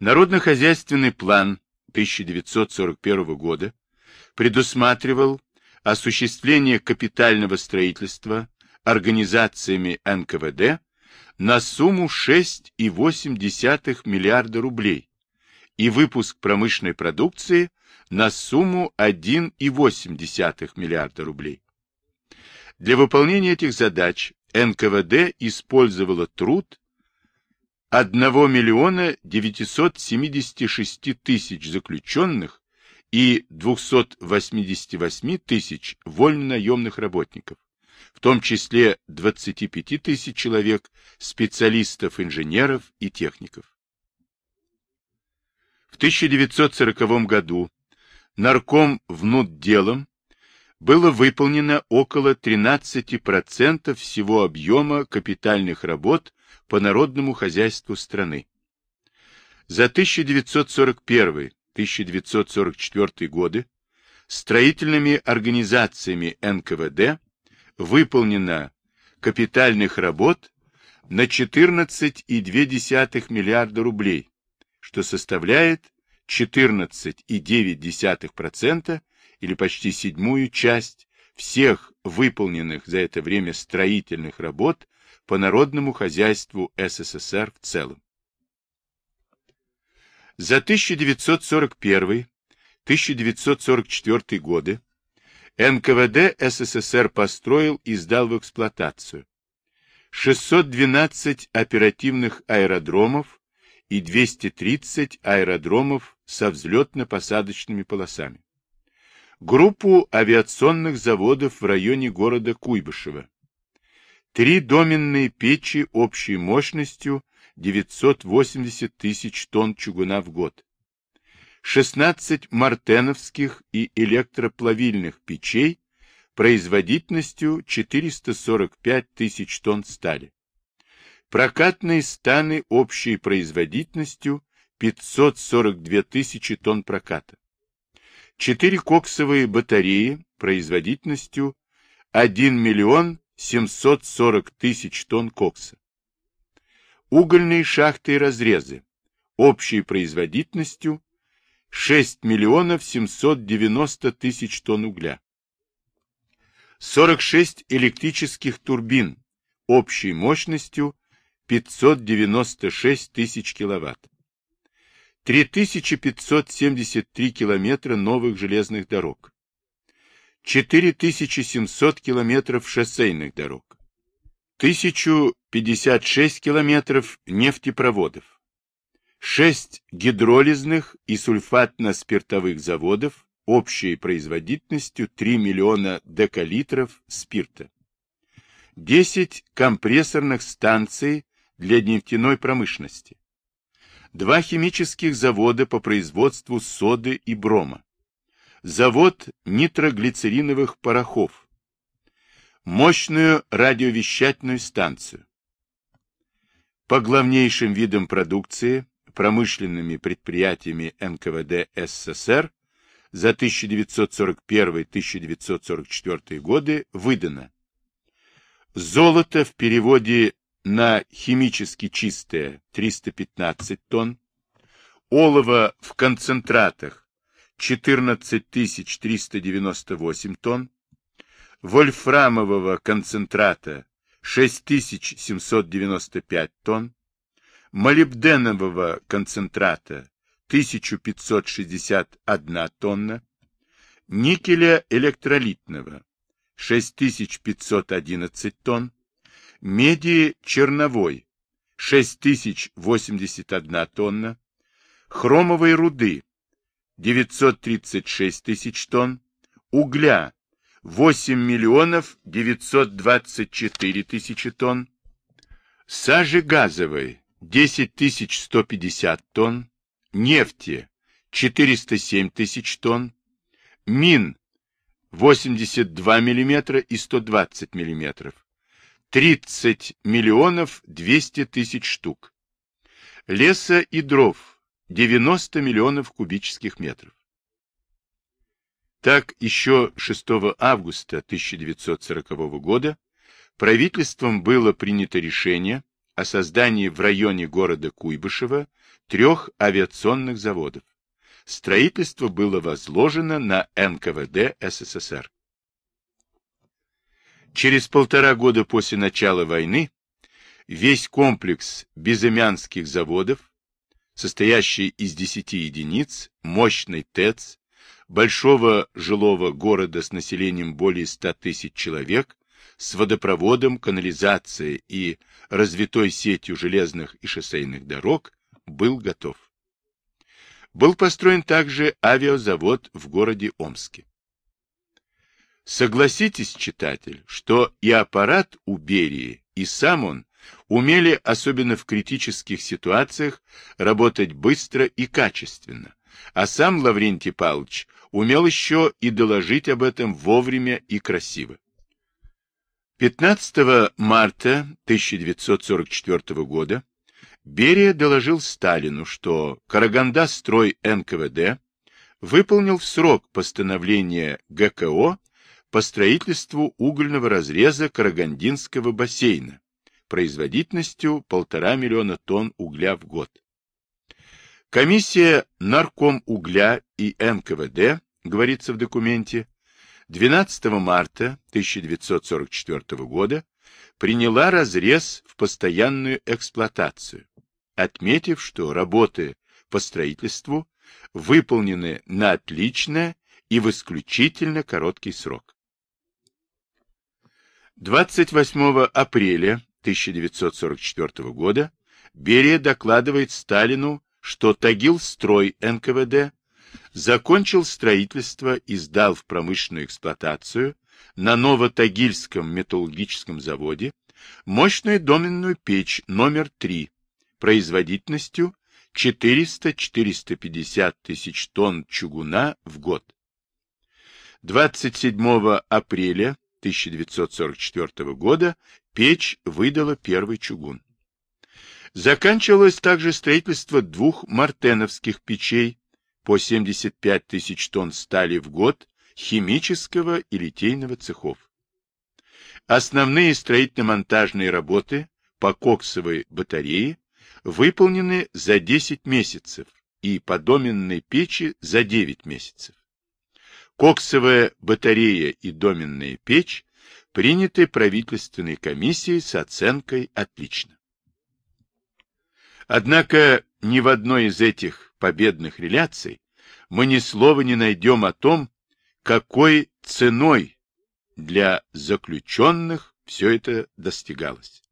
Народно-хозяйственный план 1941 года предусматривал осуществление капитального строительства организациями НКВД на сумму 6,8 миллиарда рублей и выпуск промышленной продукции на сумму 1,8 миллиарда рублей. Для выполнения этих задач НКВД использовало труд 1 миллиона 976 тысяч заключенных и 288 тысяч вольно-наемных работников, в том числе 25 тысяч человек, специалистов, инженеров и техников. В 1940 году нарком внутделом было выполнено около 13% всего объема капитальных работ по народному хозяйству страны. За 1941-1944 годы строительными организациями НКВД выполнено капитальных работ на 14,2 миллиарда рублей, что составляет 14,9% или почти седьмую часть всех выполненных за это время строительных работ по народному хозяйству СССР в целом. За 1941-1944 годы НКВД СССР построил и сдал в эксплуатацию 612 оперативных аэродромов и 230 аэродромов со взлетно-посадочными полосами. Группу авиационных заводов в районе города Куйбышева. Три доменные печи общей мощностью 980 тысяч тонн чугуна в год. 16 мартеновских и электроплавильных печей производительностью 445 тысяч тонн стали. Прокатные станы общей производительностью 542 тысячи тонн проката. Четыре коксовые батареи производительностью 1 миллион 740 тысяч тонн кокса. Угольные шахты и разрезы общей производительностью 6 миллионов 790 тысяч тонн угля. 46 электрических турбин общей мощностью 596 тысяч киловатт. 3573 километра новых железных дорог, 4700 километров шоссейных дорог, 1056 километров нефтепроводов, 6 гидролизных и сульфатно-спиртовых заводов общей производительностью 3 миллиона декалитров спирта, 10 компрессорных станций для нефтяной промышленности, два химических завода по производству соды и брома, завод нитроглицериновых порохов, мощную радиовещательную станцию. По главнейшим видам продукции промышленными предприятиями НКВД СССР за 1941-1944 годы выдано золото в переводе на химически чистое 315 тонн, олово в концентратах 14 398 тонн, вольфрамового концентрата 6795 тонн, молибденового концентрата 1561 тонна, никеля электролитного 6511 тонн, меди черновой 6081 тонна, хромовой руды 936 тысяч тонн, угля 8 миллионов 924 тысячи тонн, сажи газовой 10 150 тонн, нефти 407 тысяч тонн, мин 82 миллиметра и 120 миллиметров, 30 миллионов 200 тысяч штук. Леса и дров 90 миллионов кубических метров. Так, еще 6 августа 1940 года правительством было принято решение о создании в районе города Куйбышева трех авиационных заводов. Строительство было возложено на НКВД СССР. Через полтора года после начала войны весь комплекс безымянских заводов, состоящий из 10 единиц, мощный ТЭЦ, большого жилого города с населением более 100 тысяч человек, с водопроводом, канализацией и развитой сетью железных и шоссейных дорог, был готов. Был построен также авиазавод в городе Омске. Согласитесь, читатель, что и аппарат у Берии, и сам он умели, особенно в критических ситуациях, работать быстро и качественно, а сам Лаврентий Павлович умел еще и доложить об этом вовремя и красиво. 15 марта 1944 года Берия доложил Сталину, что Караганда-строй НКВД выполнил в срок постановление ГКО по строительству угольного разреза Карагандинского бассейна производительностью полтора миллиона тонн угля в год. Комиссия Нарком угля и НКВД, говорится в документе, 12 марта 1944 года приняла разрез в постоянную эксплуатацию, отметив, что работы по строительству выполнены на отлично и в исключительно короткий срок. 28 апреля 1944 года Берия докладывает Сталину, что Тагил-строй НКВД закончил строительство и сдал в промышленную эксплуатацию на Новотагильском металлургическом заводе мощную доменную печь номер 3 производительностью 400-450 тысяч тонн чугуна в год. 27 апреля 1944 года печь выдала первый чугун. Заканчивалось также строительство двух мартеновских печей по 75 тысяч тонн стали в год химического и литейного цехов. Основные строительно-монтажные работы по коксовой батарее выполнены за 10 месяцев и по доменной печи за 9 месяцев. Коксовая батарея и доменная печь приняты правительственной комиссией с оценкой «отлично». Однако ни в одной из этих победных реляций мы ни слова не найдем о том, какой ценой для заключенных все это достигалось.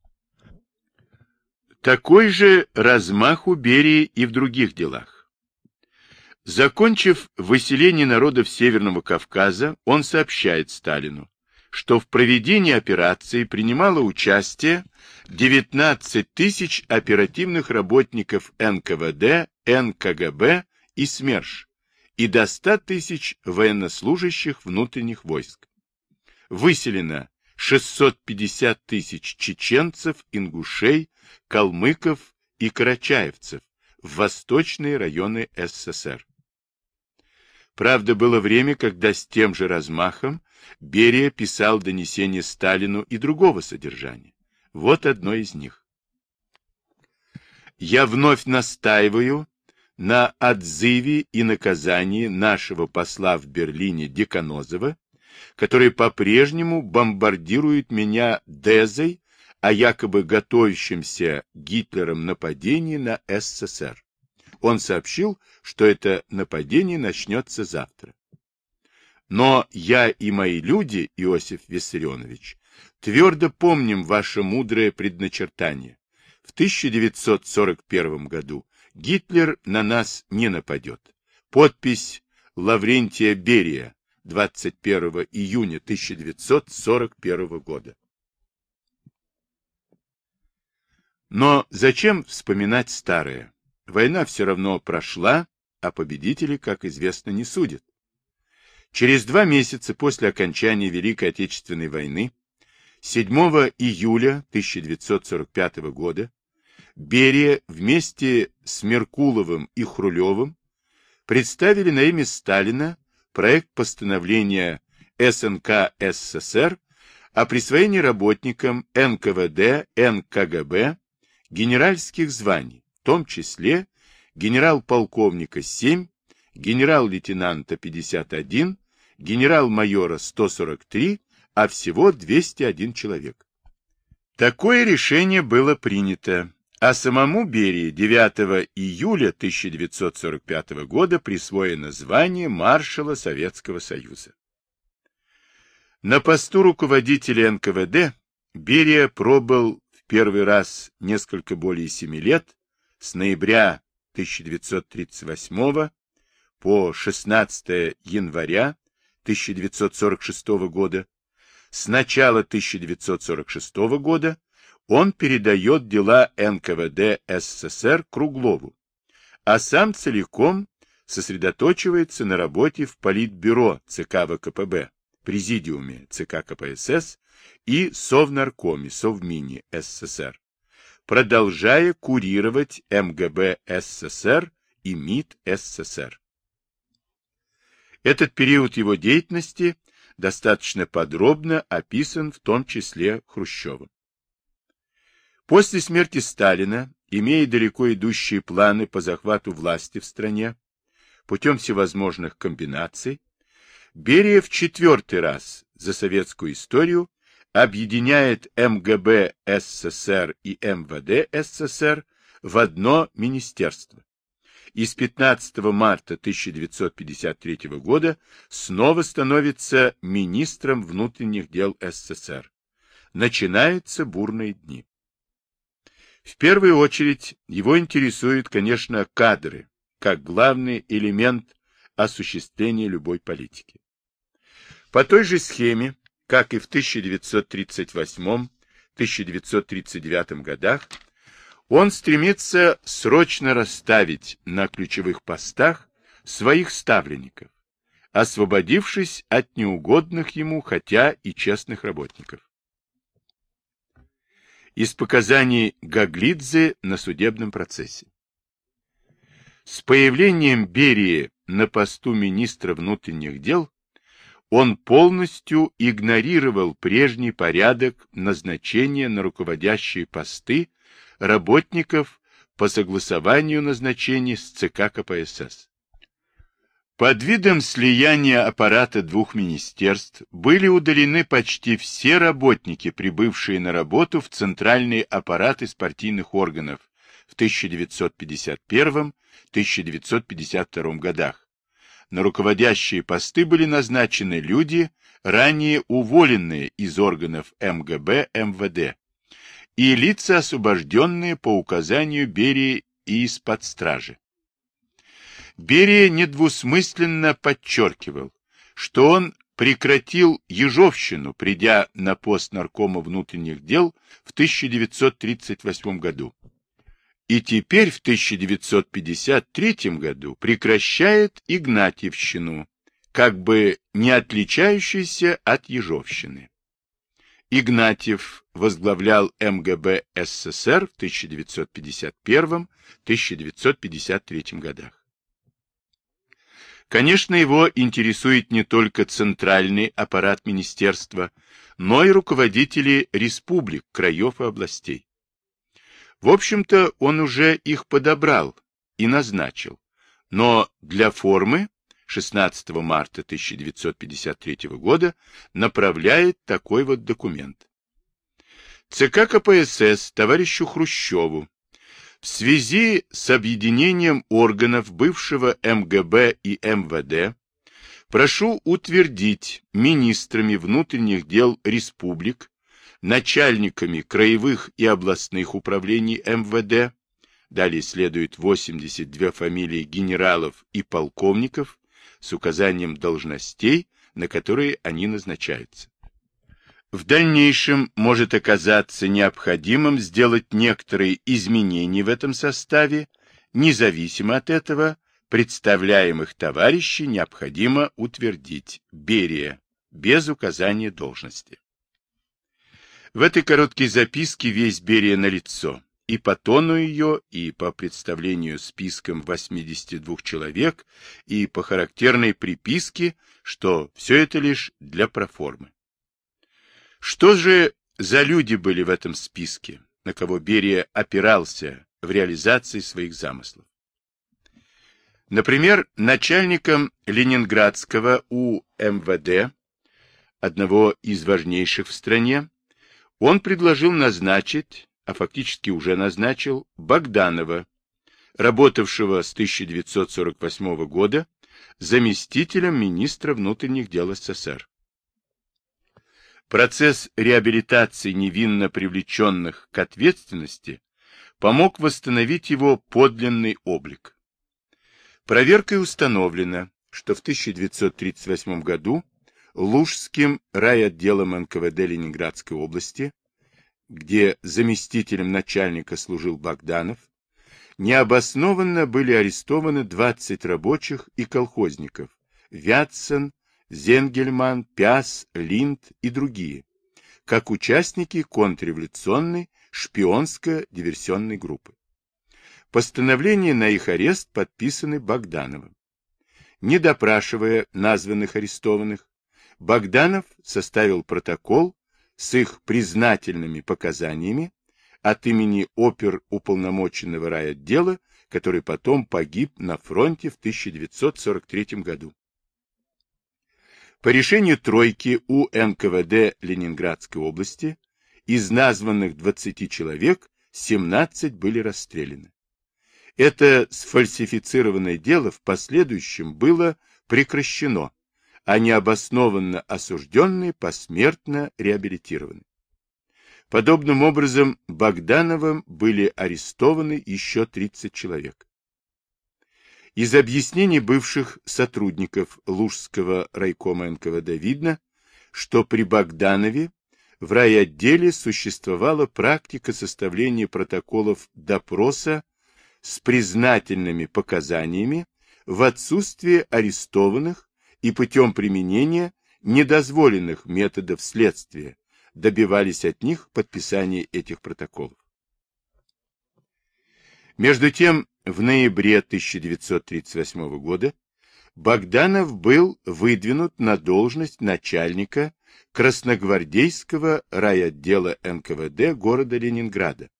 Такой же размах у Берии и в других делах. Закончив выселение народов Северного Кавказа, он сообщает Сталину, что в проведении операции принимало участие 19 тысяч оперативных работников НКВД, НКГБ и СМЕРШ и до 100 тысяч военнослужащих внутренних войск. Выселено 650 тысяч чеченцев, ингушей, калмыков и карачаевцев в восточные районы СССР. Правда, было время, когда с тем же размахом Берия писал донесения Сталину и другого содержания. Вот одно из них. Я вновь настаиваю на отзыве и наказании нашего посла в Берлине Деканозова, который по-прежнему бомбардирует меня Дезой о якобы готовящемся Гитлером нападении на СССР. Он сообщил, что это нападение начнется завтра. Но я и мои люди, Иосиф Виссарионович, твердо помним ваше мудрое предначертание. В 1941 году Гитлер на нас не нападет. Подпись Лаврентия Берия, 21 июня 1941 года. Но зачем вспоминать старое? Война все равно прошла, а победители, как известно, не судят. Через два месяца после окончания Великой Отечественной войны, 7 июля 1945 года, Берия вместе с Меркуловым и Хрулевым представили на имя Сталина проект постановления СНК СССР о присвоении работникам НКВД, НКГБ генеральских званий, том числе генерал-полковника 7, генерал-лейтенанта 51, генерал-майора 143, а всего 201 человек. Такое решение было принято, а самому Берии 9 июля 1945 года присвоено звание маршала Советского Союза. На посту руководителя НКВД Берия пробыл в первый раз несколько более семи лет, с ноября 1938 по 16 января 1946 года, с начала 1946 года он передает дела НКВД СССР Круглову, а сам целиком сосредоточивается на работе в Политбюро ЦК ВКПБ, Президиуме ЦК КПСС и Совнаркоме Совмине СССР, продолжая курировать МГБ СССР и МИД СССР. Этот период его деятельности достаточно подробно описан в том числе Хрущевым. После смерти Сталина, имея далеко идущие планы по захвату власти в стране, путем всевозможных комбинаций, Берия в четвертый раз за советскую историю объединяет МГБ СССР и МВД СССР в одно министерство. И с 15 марта 1953 года снова становится министром внутренних дел СССР. Начинаются бурные дни. В первую очередь его интересуют, конечно, кадры, как главный элемент осуществления любой политики. По той же схеме, как и в 1938-1939 годах, он стремится срочно расставить на ключевых постах своих ставленников, освободившись от неугодных ему, хотя и честных работников из показаний Гаглидзе на судебном процессе. С появлением Берии на посту министра внутренних дел он полностью игнорировал прежний порядок назначения на руководящие посты работников по согласованию назначений с ЦК КПСС. Под видом слияния аппарата двух министерств были удалены почти все работники, прибывшие на работу в центральный аппарат из партийных органов в 1951-1952 годах. На руководящие посты были назначены люди, ранее уволенные из органов МГБ, МВД, и лица, освобожденные по указанию Берии и из-под стражи. Берия недвусмысленно подчеркивал, что он прекратил ежовщину, придя на пост наркома внутренних дел в 1938 году. И теперь в 1953 году прекращает Игнатьевщину, как бы не отличающейся от ежовщины. Игнатьев возглавлял МГБ СССР в 1951-1953 годах. Конечно, его интересует не только центральный аппарат министерства, но и руководители республик, краев и областей. В общем-то, он уже их подобрал и назначил, но для формы 16 марта 1953 года направляет такой вот документ. ЦК КПСС товарищу Хрущеву в связи с объединением органов бывшего МГБ и МВД прошу утвердить министрами внутренних дел республик, начальниками краевых и областных управлений МВД, далее следует 82 фамилии генералов и полковников с указанием должностей, на которые они назначаются. В дальнейшем может оказаться необходимым сделать некоторые изменения в этом составе, независимо от этого, представляемых товарищей необходимо утвердить Берия без указания должности. В этой короткой записке весь Берия налицо, и по тону ее, и по представлению списком 82 человек, и по характерной приписке, что все это лишь для проформы. Что же за люди были в этом списке? на кого Берия опирался в реализации своих замыслов. Например, начальником Ленинградского УМВД, одного из важнейших в стране, он предложил назначить, а фактически уже назначил, Богданова, работавшего с 1948 года заместителем министра внутренних дел СССР. Процесс реабилитации невинно привлеченных к ответственности помог восстановить его подлинный облик. Проверкой установлено, что в 1938 году Лужским райотделом НКВД Ленинградской области, где заместителем начальника служил Богданов, необоснованно были арестованы 20 рабочих и колхозников Вятсон, Зенгельман, Пяс, Линд и другие, как участники контрреволюционной шпионско-диверсионной группы. Постановление на их арест подписаны Богдановым. Не допрашивая названных арестованных, Богданов составил протокол с их признательными показаниями от имени опер уполномоченного райотдела, который потом погиб на фронте в 1943 году. По решению тройки у НКВД Ленинградской области из названных 20 человек 17 были расстреляны. Это сфальсифицированное дело в последующем было прекращено, а необоснованно осужденные посмертно реабилитированы. Подобным образом Богдановым были арестованы еще 30 человек. Из объяснений бывших сотрудников Лужского райкома НКВД видно, что при Богданове в райотделе существовала практика составления протоколов допроса с признательными показаниями в отсутствие арестованных и путем применения недозволенных методов следствия, добивались от них подписания этих протоколов. Между тем, в ноябре 1938 года Богданов был выдвинут на должность начальника Красногвардейского райотдела НКВД города Ленинграда.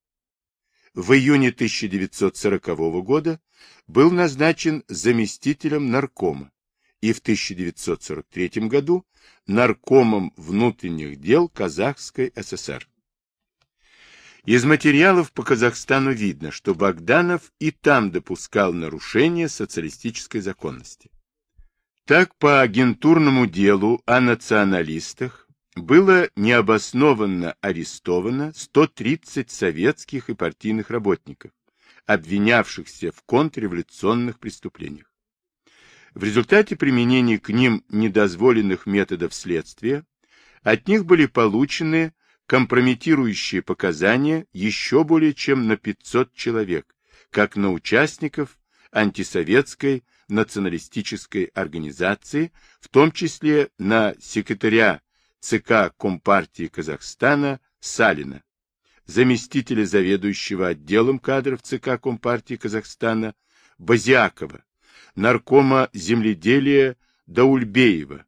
В июне 1940 года был назначен заместителем наркома и в 1943 году наркомом внутренних дел Казахской ССР. Из материалов по Казахстану видно, что Богданов и там допускал нарушения социалистической законности. Так, по агентурному делу о националистах было необоснованно арестовано 130 советских и партийных работников, обвинявшихся в контрреволюционных преступлениях. В результате применения к ним недозволенных методов следствия от них были получены компрометирующие показания еще более чем на 500 человек, как на участников антисоветской националистической организации, в том числе на секретаря ЦК Компартии Казахстана Салина, заместителя заведующего отделом кадров ЦК Компартии Казахстана Базиакова, наркома земледелия Даульбеева,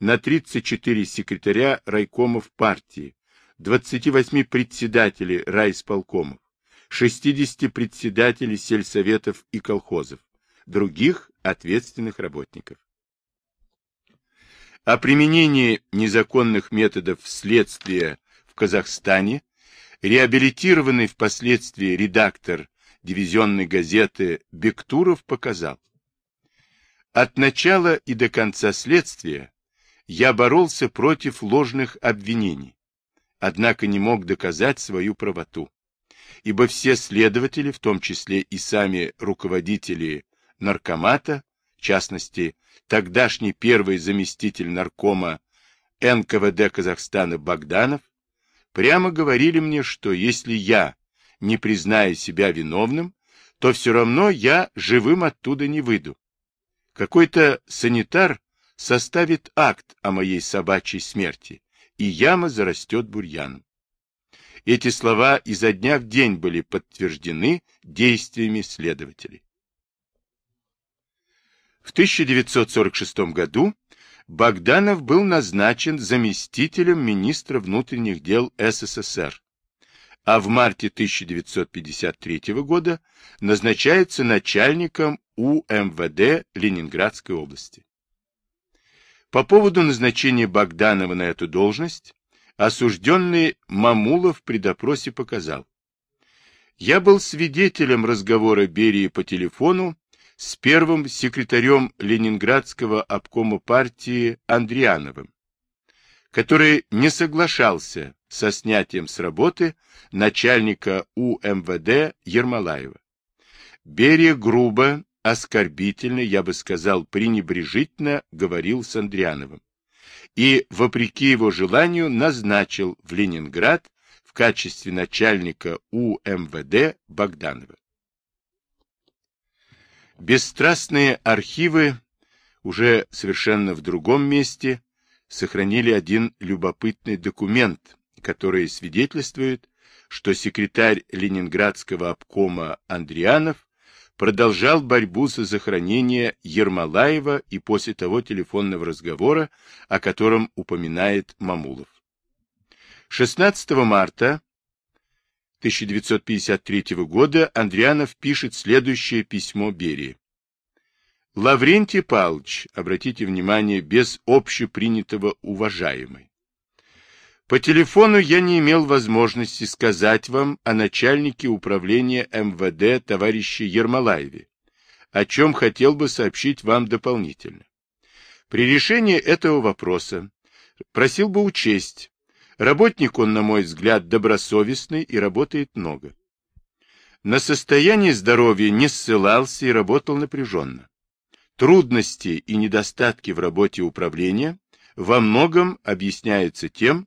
на 34 секретаря райкомов партии, 28 председателей райисполкомов, 60 председателей сельсоветов и колхозов, других ответственных работников. О применении незаконных методов следствия в Казахстане реабилитированный впоследствии редактор дивизионной газеты Бектуров показал. От начала и до конца следствия я боролся против ложных обвинений, однако не мог доказать свою правоту, ибо все следователи, в том числе и сами руководители наркомата, в частности, тогдашний первый заместитель наркома НКВД Казахстана Богданов, прямо говорили мне, что если я не признаю себя виновным, то все равно я живым оттуда не выйду. Какой-то санитар составит акт о моей собачьей смерти, и яма зарастет бурьяном. Эти слова изо дня в день были подтверждены действиями следователей. В 1946 году Богданов был назначен заместителем министра внутренних дел СССР, а в марте 1953 года назначается начальником УМВД Ленинградской области. По поводу назначения Богданова на эту должность осужденный Мамулов при допросе показал. Я был свидетелем разговора Берии по телефону с первым секретарем Ленинградского обкома партии Андриановым, который не соглашался со снятием с работы начальника УМВД Ермолаева. Берия грубо, оскорбительно, я бы сказал, пренебрежительно говорил с Андриановым и, вопреки его желанию, назначил в Ленинград в качестве начальника УМВД Богданова. Бесстрастные архивы уже совершенно в другом месте сохранили один любопытный документ, который свидетельствует, что секретарь Ленинградского обкома Андрианов продолжал борьбу за сохранение Ермолаева и после того телефонного разговора, о котором упоминает Мамулов. 16 марта 1953 года Андрианов пишет следующее письмо Берии. Лаврентий Павлович, обратите внимание, без общепринятого уважаемый. По телефону я не имел возможности сказать вам о начальнике управления МВД товарище Ермолаеве, о чем хотел бы сообщить вам дополнительно. При решении этого вопроса просил бы учесть, Работник он, на мой взгляд, добросовестный и работает много. На состояние здоровья не ссылался и работал напряженно. Трудности и недостатки в работе управления во многом объясняются тем,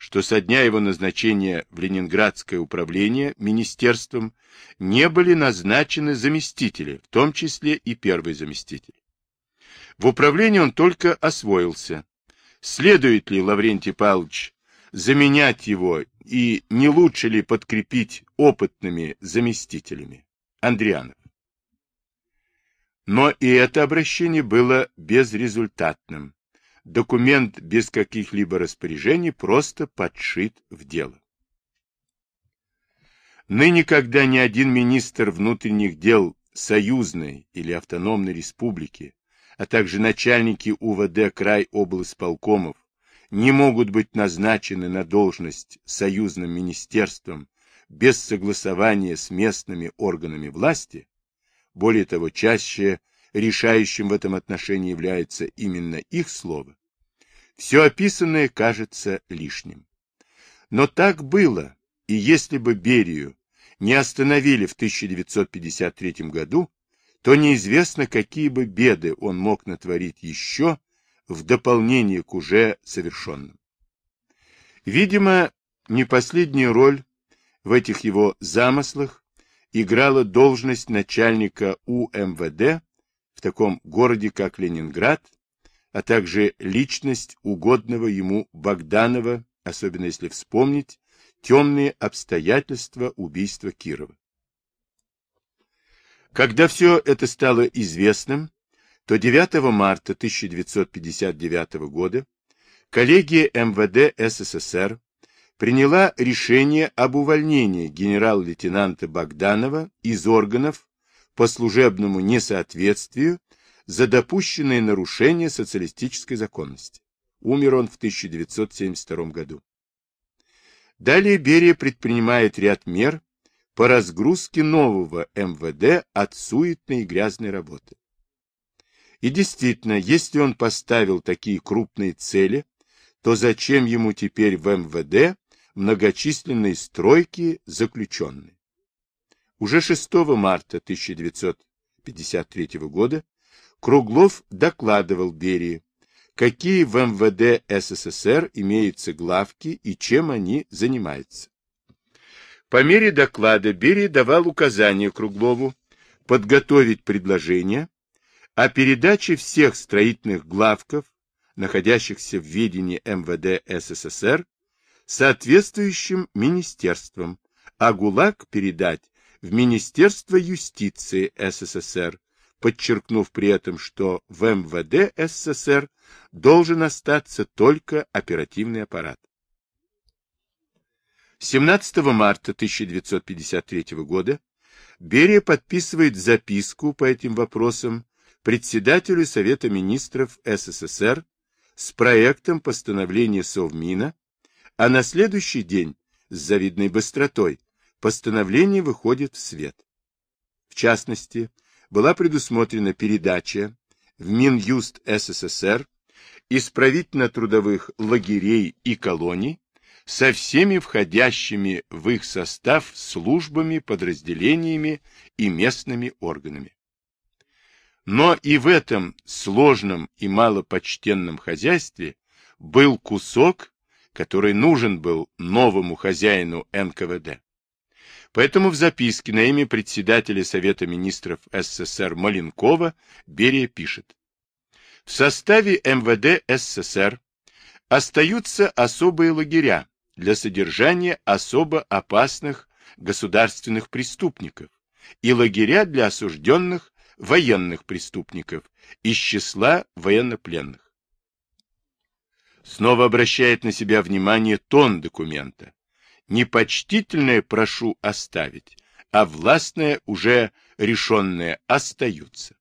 что со дня его назначения в Ленинградское управление министерством не были назначены заместители, в том числе и первый заместитель. В управлении он только освоился. Следует ли Лаврентий Павлович заменять его и не лучше ли подкрепить опытными заместителями? Андрианов. Но и это обращение было безрезультатным. Документ без каких-либо распоряжений просто подшит в дело. Ныне, когда ни один министр внутренних дел союзной или автономной республики, а также начальники УВД край облсполкомов не могут быть назначены на должность союзным министерством без согласования с местными органами власти, более того, чаще решающим в этом отношении является именно их слово, все описанное кажется лишним. Но так было, и если бы Берию не остановили в 1953 году, то неизвестно, какие бы беды он мог натворить еще в дополнение к уже совершенным. Видимо, не последнюю роль в этих его замыслах играла должность начальника УМВД в таком городе, как Ленинград, а также личность угодного ему Богданова, особенно если вспомнить темные обстоятельства убийства Кирова. Когда все это стало известным, то 9 марта 1959 года коллегия МВД СССР приняла решение об увольнении генерал-лейтенанта Богданова из органов по служебному несоответствию за допущенные нарушения социалистической законности. Умер он в 1972 году. Далее Берия предпринимает ряд мер по разгрузке нового МВД от суетной и грязной работы. И действительно, если он поставил такие крупные цели, то зачем ему теперь в МВД многочисленные стройки заключенные? Уже 6 марта 1953 года Круглов докладывал Берии, какие в МВД СССР имеются главки и чем они занимаются. По мере доклада Берия давал указания Круглову подготовить предложение о передаче всех строительных главков, находящихся в ведении МВД СССР, соответствующим министерствам, а ГУЛАГ передать в Министерство юстиции СССР, подчеркнув при этом, что в МВД СССР должен остаться только оперативный аппарат. 17 марта 1953 года Берия подписывает записку по этим вопросам председателю Совета министров СССР с проектом постановления Совмина, а на следующий день с завидной быстротой постановление выходит в свет. В частности, была предусмотрена передача в Минюст СССР исправительно-трудовых лагерей и колоний со всеми входящими в их состав службами, подразделениями и местными органами. Но и в этом сложном и малопочтенном хозяйстве был кусок, который нужен был новому хозяину НКВД. Поэтому в записке на имя председателя Совета министров СССР Маленкова Берия пишет. В составе МВД СССР остаются особые лагеря, для содержания особо опасных государственных преступников и лагеря для осужденных военных преступников из числа военнопленных. Снова обращает на себя внимание тон документа. Непочтительное прошу оставить, а властное уже решенное остаются.